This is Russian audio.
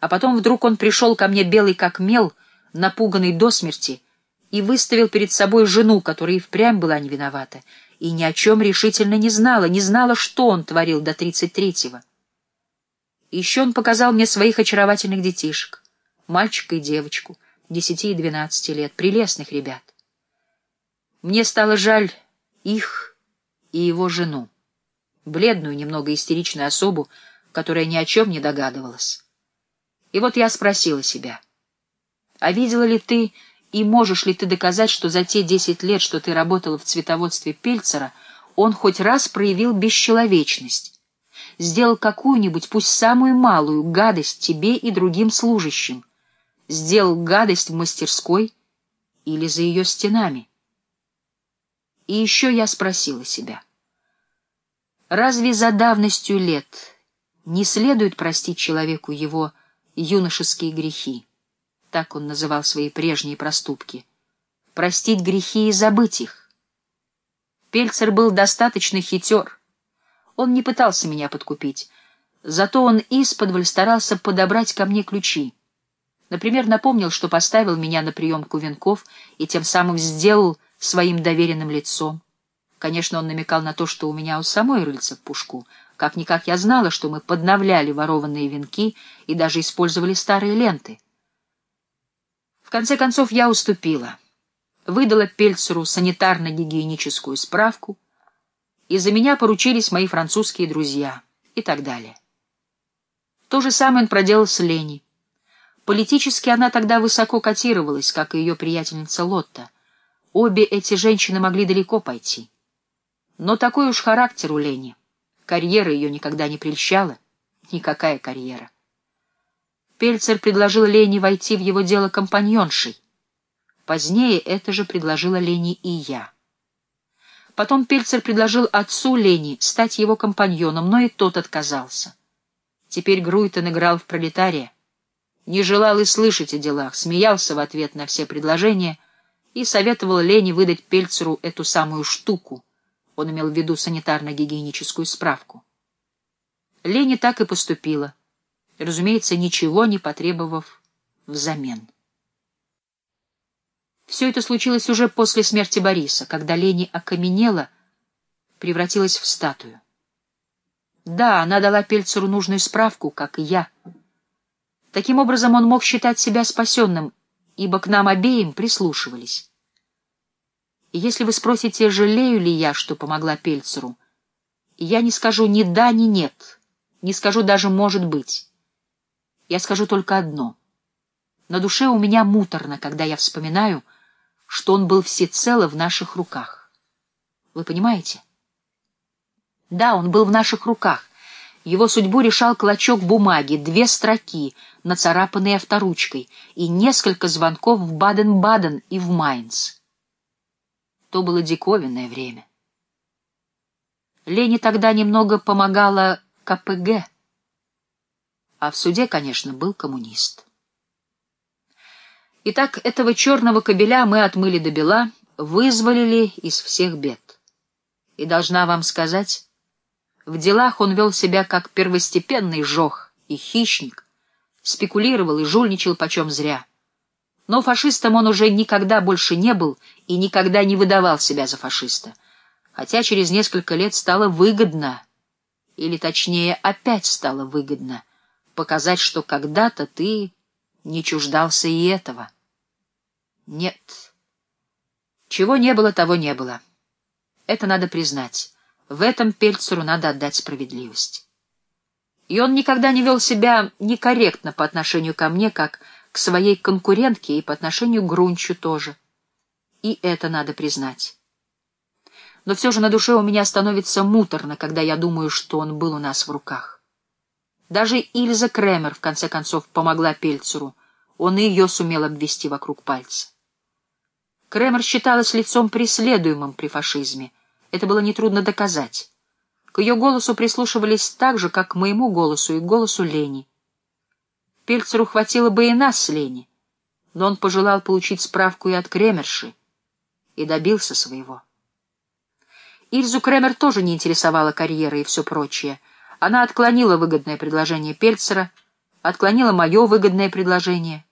А потом вдруг он пришел ко мне белый как мел, напуганный до смерти, и выставил перед собой жену, которая и впрямь была не виновата, и ни о чем решительно не знала, не знала, что он творил до тридцать третьего. Еще он показал мне своих очаровательных детишек, мальчика и девочку, десяти и двенадцати лет, прелестных ребят. Мне стало жаль их и его жену, бледную, немного истеричную особу, которая ни о чем не догадывалась. И вот я спросила себя, а видела ли ты и можешь ли ты доказать, что за те десять лет, что ты работала в цветоводстве Пельцера, он хоть раз проявил бесчеловечность, сделал какую-нибудь, пусть самую малую, гадость тебе и другим служащим, сделал гадость в мастерской или за ее стенами? И еще я спросила себя, разве за давностью лет не следует простить человеку его юношеские грехи? так он называл свои прежние проступки, простить грехи и забыть их. Пельцер был достаточно хитер. Он не пытался меня подкупить, зато он исподволь старался подобрать ко мне ключи. Например, напомнил, что поставил меня на приемку венков и тем самым сделал своим доверенным лицом. Конечно, он намекал на то, что у меня у самой рыльца в пушку. Как-никак я знала, что мы подновляли ворованные венки и даже использовали старые ленты. В конце концов я уступила, выдала Пельцеру санитарно-гигиеническую справку, и за меня поручились мои французские друзья и так далее. То же самое он проделал с Лени. Политически она тогда высоко котировалась, как и ее приятельница Лотта. Обе эти женщины могли далеко пойти. Но такой уж характер у Лени. Карьера ее никогда не прельщала. Никакая карьера. Пельцер предложил Лене войти в его дело компаньоншей. Позднее это же предложила Лене и я. Потом Пельцер предложил отцу Лени стать его компаньоном, но и тот отказался. Теперь Груйтон играл в пролетария. Не желал и слышать о делах, смеялся в ответ на все предложения и советовал Лене выдать Пельцеру эту самую штуку. Он имел в виду санитарно-гигиеническую справку. Лене так и поступила разумеется, ничего не потребовав взамен. Все это случилось уже после смерти Бориса, когда Лени окаменела, превратилась в статую. Да, она дала Пельцеру нужную справку, как и я. Таким образом, он мог считать себя спасенным, ибо к нам обеим прислушивались. Если вы спросите, жалею ли я, что помогла Пельцеру, я не скажу ни да, ни нет, не скажу даже «может быть». Я скажу только одно. На душе у меня муторно, когда я вспоминаю, что он был всецело в наших руках. Вы понимаете? Да, он был в наших руках. Его судьбу решал клочок бумаги, две строки, нацарапанные авторучкой, и несколько звонков в Баден-Баден и в Майнц. То было диковинное время. Лене тогда немного помогала КПГ — а в суде, конечно, был коммунист. Итак, этого черного кобеля мы отмыли до бела, вызволили из всех бед. И должна вам сказать, в делах он вел себя как первостепенный жох и хищник, спекулировал и жульничал почем зря. Но фашистом он уже никогда больше не был и никогда не выдавал себя за фашиста, хотя через несколько лет стало выгодно, или точнее опять стало выгодно, показать, что когда-то ты не чуждался и этого. Нет. Чего не было, того не было. Это надо признать. В этом Пельцеру надо отдать справедливость. И он никогда не вел себя некорректно по отношению ко мне, как своей конкурентке, и по отношению к Грунчу тоже. И это надо признать. Но все же на душе у меня становится муторно, когда я думаю, что он был у нас в руках. Даже Ильза Кремер, в конце концов, помогла Пельцеру. Он и ее сумел обвести вокруг пальца. Кремер считалась лицом преследуемым при фашизме. Это было нетрудно доказать. К ее голосу прислушивались так же, как к моему голосу и к голосу Лени. Пельцеру хватило бы и нас с Лени, но он пожелал получить справку и от Кремерши, и добился своего. Ильзу Кремер тоже не интересовала карьера и все прочее — она отклонила выгодное предложение Пельцера, отклонила мое выгодное предложение.